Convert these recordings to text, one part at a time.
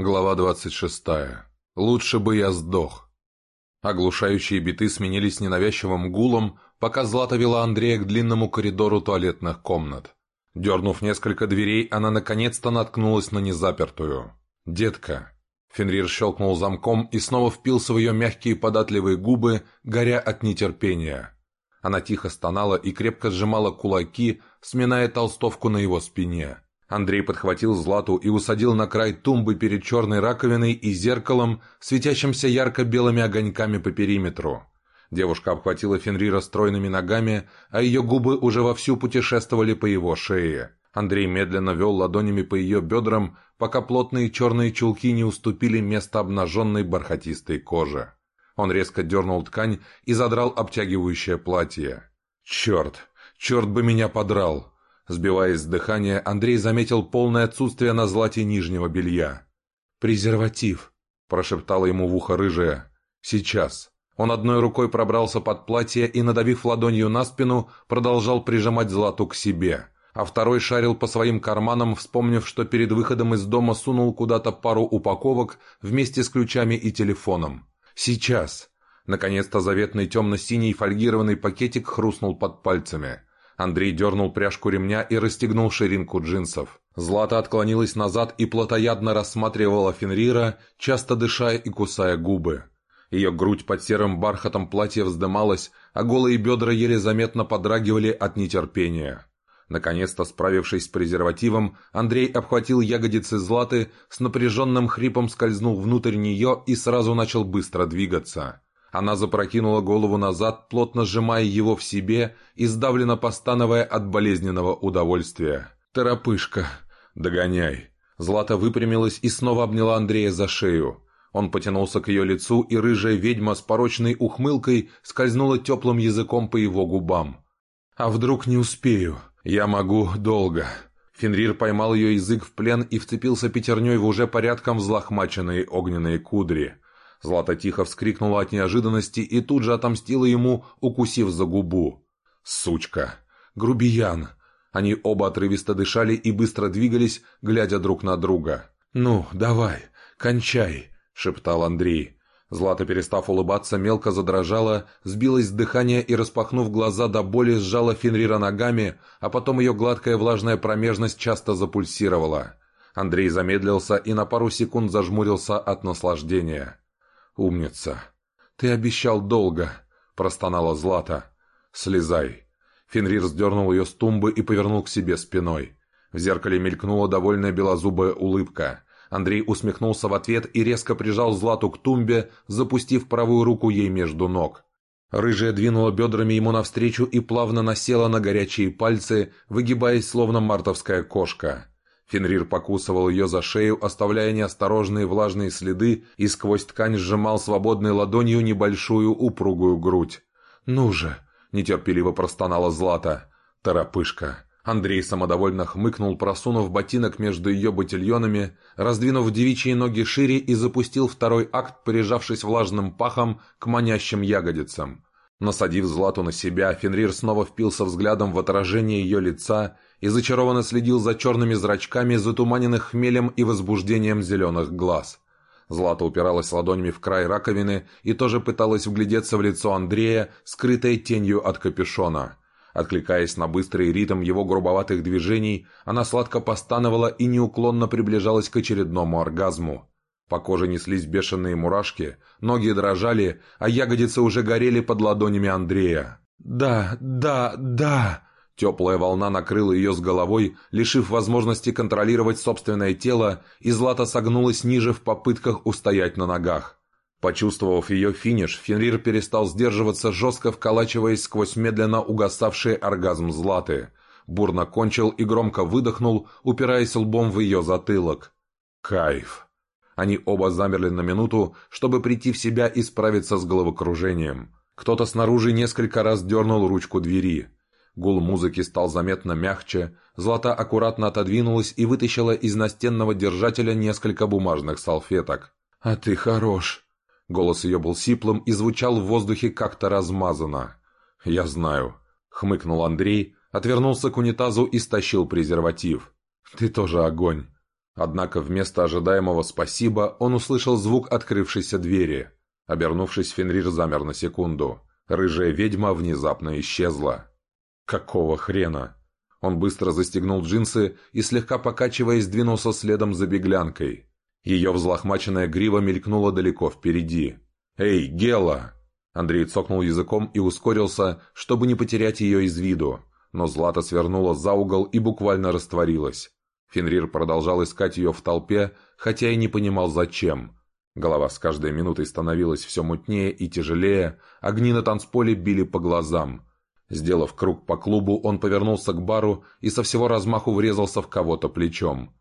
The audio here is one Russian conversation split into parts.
Глава 26. Лучше бы я сдох. Оглушающие биты сменились ненавязчивым гулом, пока Злата вела Андрея к длинному коридору туалетных комнат. Дернув несколько дверей, она наконец-то наткнулась на незапертую. «Детка». Фенрир щелкнул замком и снова впился в ее мягкие податливые губы, горя от нетерпения. Она тихо стонала и крепко сжимала кулаки, сминая толстовку на его спине. Андрей подхватил Злату и усадил на край тумбы перед черной раковиной и зеркалом, светящимся ярко-белыми огоньками по периметру. Девушка обхватила Фенрира стройными ногами, а ее губы уже вовсю путешествовали по его шее. Андрей медленно вел ладонями по ее бедрам, пока плотные черные чулки не уступили место обнаженной бархатистой коже. Он резко дернул ткань и задрал обтягивающее платье. «Черт! Черт бы меня подрал!» Сбиваясь с дыхания, Андрей заметил полное отсутствие на злате нижнего белья. «Презерватив», – прошептала ему в ухо рыжая. «Сейчас». Он одной рукой пробрался под платье и, надавив ладонью на спину, продолжал прижимать злату к себе, а второй шарил по своим карманам, вспомнив, что перед выходом из дома сунул куда-то пару упаковок вместе с ключами и телефоном. «Сейчас». Наконец-то заветный темно-синий фольгированный пакетик хрустнул под пальцами – Андрей дернул пряжку ремня и расстегнул ширинку джинсов. Злата отклонилась назад и плотоядно рассматривала Фенрира, часто дыша и кусая губы. Ее грудь под серым бархатом платья вздымалась, а голые бедра еле заметно подрагивали от нетерпения. Наконец-то, справившись с презервативом, Андрей обхватил ягодицы Златы, с напряженным хрипом скользнул внутрь нее и сразу начал быстро двигаться. Она запрокинула голову назад, плотно сжимая его в себе и сдавленно постановая от болезненного удовольствия. «Торопышка! Догоняй!» Злата выпрямилась и снова обняла Андрея за шею. Он потянулся к ее лицу, и рыжая ведьма с порочной ухмылкой скользнула теплым языком по его губам. «А вдруг не успею? Я могу долго». Фенрир поймал ее язык в плен и вцепился пятерней в уже порядком взлохмаченные огненные кудри. Злата тихо вскрикнула от неожиданности и тут же отомстила ему, укусив за губу. «Сучка! Грубиян!» Они оба отрывисто дышали и быстро двигались, глядя друг на друга. «Ну, давай, кончай!» — шептал Андрей. Злата, перестав улыбаться, мелко задрожала, сбилась с дыхания и, распахнув глаза до боли, сжала Фенрира ногами, а потом ее гладкая влажная промежность часто запульсировала. Андрей замедлился и на пару секунд зажмурился от наслаждения. «Умница! Ты обещал долго!» – простонала Злата. «Слезай!» Фенрир сдернул ее с тумбы и повернул к себе спиной. В зеркале мелькнула довольная белозубая улыбка. Андрей усмехнулся в ответ и резко прижал Злату к тумбе, запустив правую руку ей между ног. Рыжая двинула бедрами ему навстречу и плавно насела на горячие пальцы, выгибаясь, словно мартовская кошка. Фенрир покусывал ее за шею, оставляя неосторожные влажные следы, и сквозь ткань сжимал свободной ладонью небольшую упругую грудь. «Ну же!» — нетерпеливо простонала Злата. «Торопышка!» Андрей самодовольно хмыкнул, просунув ботинок между ее ботильонами, раздвинув девичьи ноги шире и запустил второй акт, прижавшись влажным пахом к манящим ягодицам. Насадив Злату на себя, Фенрир снова впился взглядом в отражение ее лица и зачарованно следил за черными зрачками, затуманенных хмелем и возбуждением зеленых глаз. Злата упиралась ладонями в край раковины и тоже пыталась вглядеться в лицо Андрея, скрытое тенью от капюшона. Откликаясь на быстрый ритм его грубоватых движений, она сладко постановала и неуклонно приближалась к очередному оргазму. По коже неслись бешеные мурашки, ноги дрожали, а ягодицы уже горели под ладонями Андрея. «Да, да, да!» Теплая волна накрыла ее с головой, лишив возможности контролировать собственное тело, и Злата согнулась ниже в попытках устоять на ногах. Почувствовав ее финиш, Фенрир перестал сдерживаться, жестко вколачиваясь сквозь медленно угасавший оргазм Златы. Бурно кончил и громко выдохнул, упираясь лбом в ее затылок. Кайф. Они оба замерли на минуту, чтобы прийти в себя и справиться с головокружением. Кто-то снаружи несколько раз дернул ручку двери. Гул музыки стал заметно мягче, Злата аккуратно отодвинулась и вытащила из настенного держателя несколько бумажных салфеток. «А ты хорош!» Голос ее был сиплым и звучал в воздухе как-то размазанно. «Я знаю», — хмыкнул Андрей, отвернулся к унитазу и стащил презерватив. «Ты тоже огонь». Однако вместо ожидаемого «спасибо» он услышал звук открывшейся двери. Обернувшись, Фенрир замер на секунду. Рыжая ведьма внезапно исчезла. «Какого хрена?» Он быстро застегнул джинсы и, слегка покачиваясь, двинулся следом за беглянкой. Ее взлохмаченная грива мелькнула далеко впереди. «Эй, Гела!» Андрей цокнул языком и ускорился, чтобы не потерять ее из виду. Но Злата свернула за угол и буквально растворилась. Фенрир продолжал искать ее в толпе, хотя и не понимал зачем. Голова с каждой минутой становилась все мутнее и тяжелее, огни на танцполе били по глазам. Сделав круг по клубу, он повернулся к бару и со всего размаху врезался в кого-то плечом.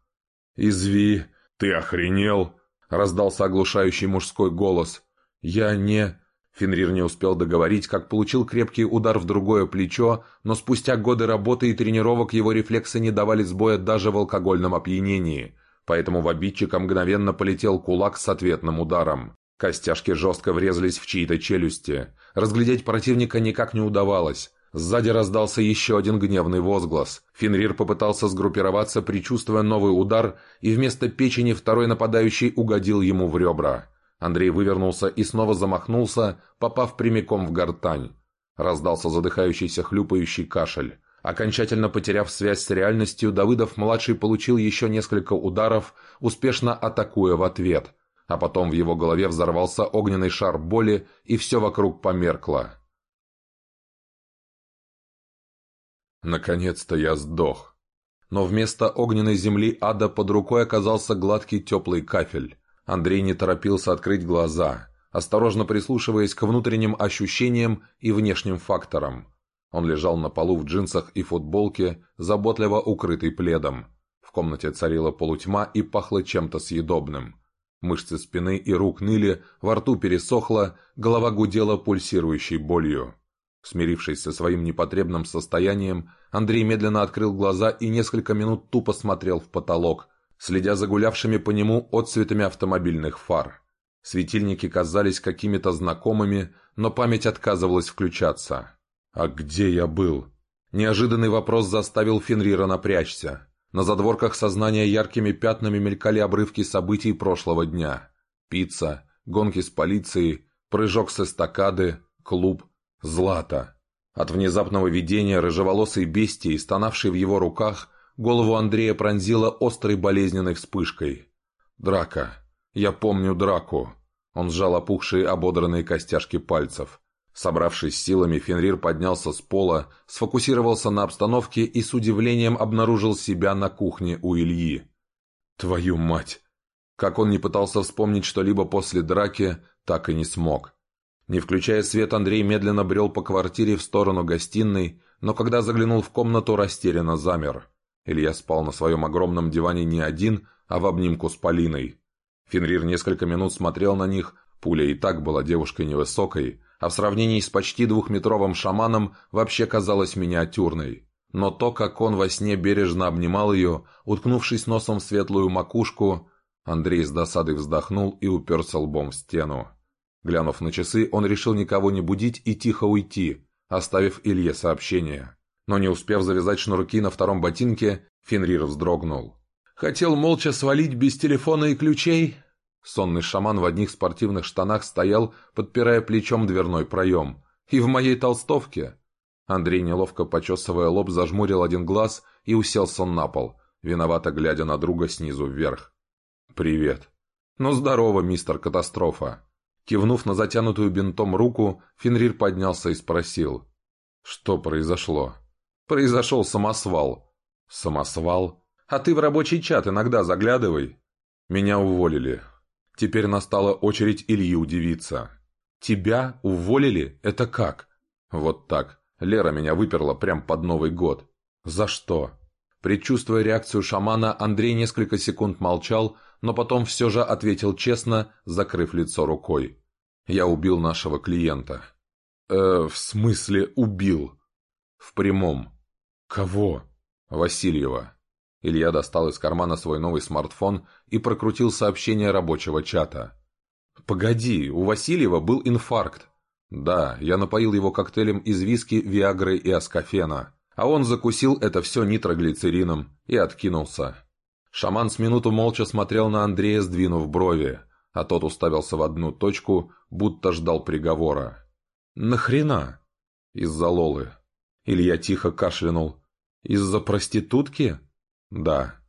«Изви, ты охренел?» — раздался оглушающий мужской голос. «Я не...» Фенрир не успел договорить, как получил крепкий удар в другое плечо, но спустя годы работы и тренировок его рефлексы не давали сбоя даже в алкогольном опьянении, поэтому в обидчика мгновенно полетел кулак с ответным ударом. Костяшки жестко врезались в чьи-то челюсти. Разглядеть противника никак не удавалось. Сзади раздался еще один гневный возглас. Фенрир попытался сгруппироваться, предчувствуя новый удар, и вместо печени второй нападающий угодил ему в ребра. Андрей вывернулся и снова замахнулся, попав прямиком в гортань. Раздался задыхающийся хлюпающий кашель. Окончательно потеряв связь с реальностью, Давыдов-младший получил еще несколько ударов, успешно атакуя в ответ. А потом в его голове взорвался огненный шар боли, и все вокруг померкло. Наконец-то я сдох. Но вместо огненной земли ада под рукой оказался гладкий теплый кафель. Андрей не торопился открыть глаза, осторожно прислушиваясь к внутренним ощущениям и внешним факторам. Он лежал на полу в джинсах и футболке, заботливо укрытый пледом. В комнате царила полутьма и пахло чем-то съедобным. Мышцы спины и рук ныли, во рту пересохло, голова гудела пульсирующей болью. Смирившись со своим непотребным состоянием, Андрей медленно открыл глаза и несколько минут тупо смотрел в потолок, следя за гулявшими по нему отцветами автомобильных фар. Светильники казались какими-то знакомыми, но память отказывалась включаться. «А где я был?» Неожиданный вопрос заставил Фенрира напрячься. На задворках сознания яркими пятнами мелькали обрывки событий прошлого дня. Пицца, гонки с полицией, прыжок с эстакады, клуб – Злата. От внезапного видения рыжеволосой бестии, стонавшей в его руках, голову Андрея пронзила острой болезненной вспышкой. «Драка. Я помню драку». Он сжал опухшие ободранные костяшки пальцев. Собравшись силами, Фенрир поднялся с пола, сфокусировался на обстановке и с удивлением обнаружил себя на кухне у Ильи. «Твою мать!» Как он не пытался вспомнить что-либо после драки, так и не смог. Не включая свет, Андрей медленно брел по квартире в сторону гостиной, но когда заглянул в комнату, растерянно замер. Илья спал на своем огромном диване не один, а в обнимку с Полиной. Фенрир несколько минут смотрел на них, пуля и так была девушкой невысокой, а в сравнении с почти двухметровым шаманом вообще казалась миниатюрной. Но то, как он во сне бережно обнимал ее, уткнувшись носом в светлую макушку, Андрей с досадой вздохнул и уперся лбом в стену. Глянув на часы, он решил никого не будить и тихо уйти, оставив Илье сообщение. Но не успев завязать шнурки на втором ботинке, Фенрир вздрогнул. «Хотел молча свалить без телефона и ключей?» Сонный шаман в одних спортивных штанах стоял, подпирая плечом дверной проем. «И в моей толстовке?» Андрей, неловко почесывая лоб, зажмурил один глаз и уселся на пол, виновато глядя на друга снизу вверх. «Привет». «Ну здорово, мистер Катастрофа». Кивнув на затянутую бинтом руку, Фенрир поднялся и спросил. «Что произошло?» «Произошел самосвал». «Самосвал? А ты в рабочий чат иногда заглядывай». «Меня уволили. Теперь настала очередь Ильи удивиться». «Тебя уволили? Это как?» «Вот так. Лера меня выперла прям под Новый год». «За что?» Предчувствуя реакцию шамана, Андрей несколько секунд молчал, но потом все же ответил честно, закрыв лицо рукой. «Я убил нашего клиента». «Э, в смысле убил?» «В прямом». «Кого?» «Васильева». Илья достал из кармана свой новый смартфон и прокрутил сообщение рабочего чата. «Погоди, у Васильева был инфаркт». «Да, я напоил его коктейлем из виски, виагры и аскофена, а он закусил это все нитроглицерином и откинулся». Шаман с минуту молча смотрел на Андрея, сдвинув брови, а тот уставился в одну точку, будто ждал приговора. «Нахрена?» «Из-за Лолы». Илья тихо кашлянул. «Из-за проститутки?» «Да».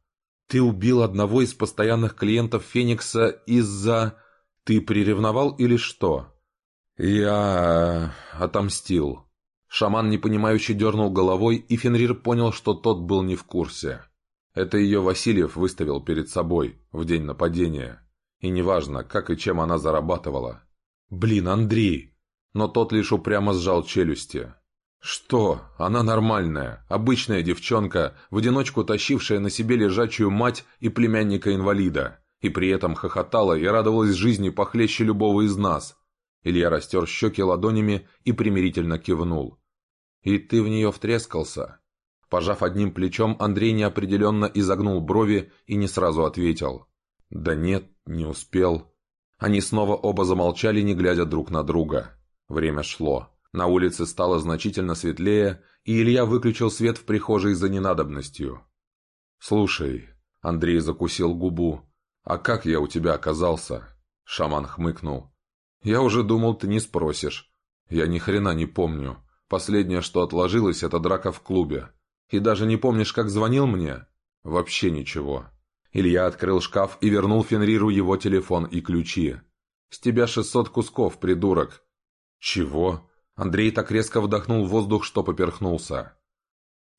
«Ты убил одного из постоянных клиентов Феникса из-за...» «Ты приревновал или что?» «Я... отомстил». Шаман непонимающе дернул головой, и Фенрир понял, что тот был не в курсе. Это ее Васильев выставил перед собой в день нападения. И неважно, как и чем она зарабатывала. «Блин, Андрей!» Но тот лишь упрямо сжал челюсти. «Что? Она нормальная, обычная девчонка, в одиночку тащившая на себе лежачую мать и племянника-инвалида, и при этом хохотала и радовалась жизни похлеще любого из нас». Илья растер щеки ладонями и примирительно кивнул. «И ты в нее втрескался?» Пожав одним плечом, Андрей неопределенно изогнул брови и не сразу ответил. «Да нет, не успел». Они снова оба замолчали, не глядя друг на друга. Время шло. На улице стало значительно светлее, и Илья выключил свет в прихожей за ненадобностью. «Слушай», — Андрей закусил губу, — «а как я у тебя оказался?» Шаман хмыкнул. «Я уже думал, ты не спросишь. Я ни хрена не помню. Последнее, что отложилось, это драка в клубе. И даже не помнишь, как звонил мне? Вообще ничего». Илья открыл шкаф и вернул Фенриру его телефон и ключи. «С тебя шестьсот кусков, придурок». «Чего?» Андрей так резко вдохнул воздух, что поперхнулся.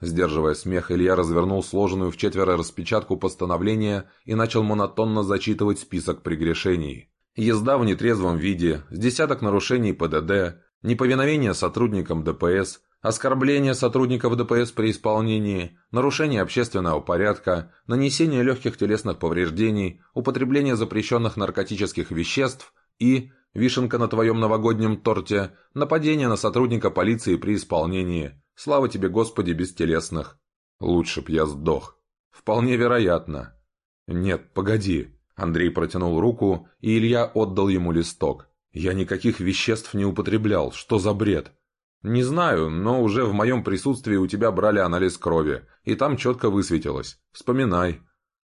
Сдерживая смех, Илья развернул сложенную в четверо распечатку постановления и начал монотонно зачитывать список прегрешений. Езда в нетрезвом виде, с десяток нарушений ПДД, неповиновение сотрудникам ДПС, оскорбление сотрудников ДПС при исполнении, нарушение общественного порядка, нанесение легких телесных повреждений, употребление запрещенных наркотических веществ и Вишенка на твоем новогоднем торте, нападение на сотрудника полиции при исполнении. Слава тебе, Господи, бестелесных. Лучше б я сдох. Вполне вероятно. Нет, погоди. Андрей протянул руку, и Илья отдал ему листок. Я никаких веществ не употреблял. Что за бред? Не знаю, но уже в моем присутствии у тебя брали анализ крови, и там четко высветилось. Вспоминай.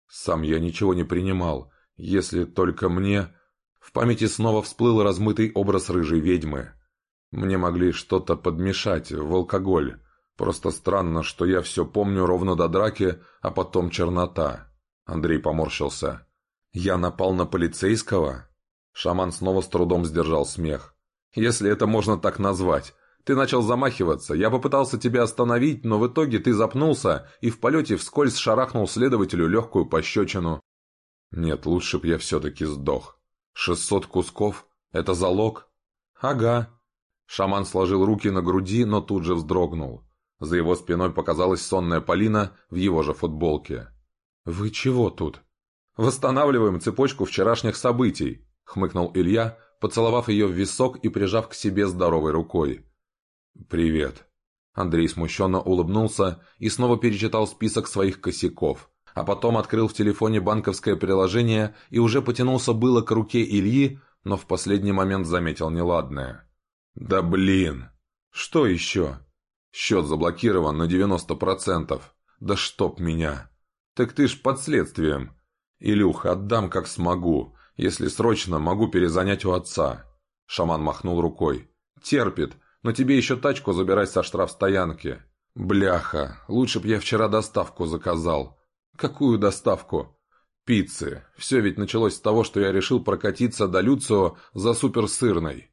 Сам я ничего не принимал. Если только мне... В памяти снова всплыл размытый образ рыжей ведьмы. Мне могли что-то подмешать в алкоголь. Просто странно, что я все помню ровно до драки, а потом чернота. Андрей поморщился. «Я напал на полицейского?» Шаман снова с трудом сдержал смех. «Если это можно так назвать. Ты начал замахиваться. Я попытался тебя остановить, но в итоге ты запнулся и в полете вскользь шарахнул следователю легкую пощечину. Нет, лучше б я все-таки сдох. «Шестьсот кусков? Это залог?» «Ага». Шаман сложил руки на груди, но тут же вздрогнул. За его спиной показалась сонная Полина в его же футболке. «Вы чего тут?» «Восстанавливаем цепочку вчерашних событий», — хмыкнул Илья, поцеловав ее в висок и прижав к себе здоровой рукой. «Привет». Андрей смущенно улыбнулся и снова перечитал список своих косяков а потом открыл в телефоне банковское приложение и уже потянулся было к руке Ильи, но в последний момент заметил неладное. «Да блин! Что еще?» «Счет заблокирован на 90%. Да чтоб меня!» «Так ты ж под следствием!» «Илюх, отдам как смогу. Если срочно, могу перезанять у отца». Шаман махнул рукой. «Терпит, но тебе еще тачку забирать со штрафстоянки». «Бляха, лучше б я вчера доставку заказал. «Какую доставку?» «Пиццы. Все ведь началось с того, что я решил прокатиться до Люцио за суперсырной».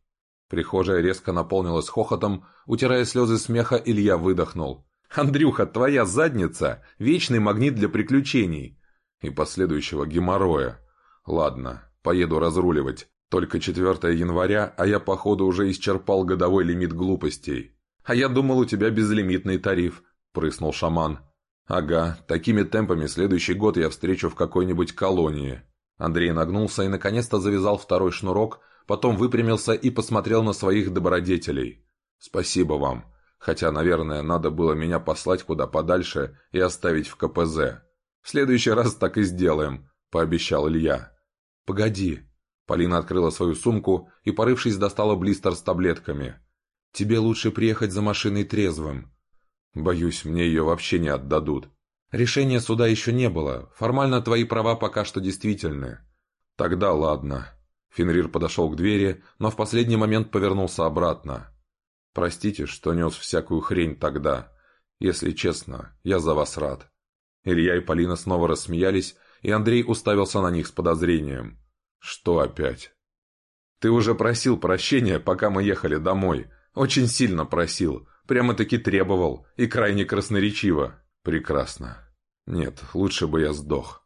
Прихожая резко наполнилась хохотом, утирая слезы смеха, Илья выдохнул. «Андрюха, твоя задница — вечный магнит для приключений!» И последующего геморроя. «Ладно, поеду разруливать. Только 4 января, а я, походу, уже исчерпал годовой лимит глупостей». «А я думал, у тебя безлимитный тариф», — прыснул шаман. «Ага, такими темпами следующий год я встречу в какой-нибудь колонии». Андрей нагнулся и наконец-то завязал второй шнурок, потом выпрямился и посмотрел на своих добродетелей. «Спасибо вам. Хотя, наверное, надо было меня послать куда подальше и оставить в КПЗ. В следующий раз так и сделаем», — пообещал Илья. «Погоди». Полина открыла свою сумку и, порывшись, достала блистер с таблетками. «Тебе лучше приехать за машиной трезвым. Боюсь, мне ее вообще не отдадут. Решения суда еще не было. Формально твои права пока что действительны. Тогда ладно. Фенрир подошел к двери, но в последний момент повернулся обратно. Простите, что нес всякую хрень тогда. Если честно, я за вас рад. Илья и Полина снова рассмеялись, и Андрей уставился на них с подозрением. Что опять? Ты уже просил прощения, пока мы ехали домой. Очень сильно просил. Прямо-таки требовал. И крайне красноречиво. Прекрасно. Нет, лучше бы я сдох.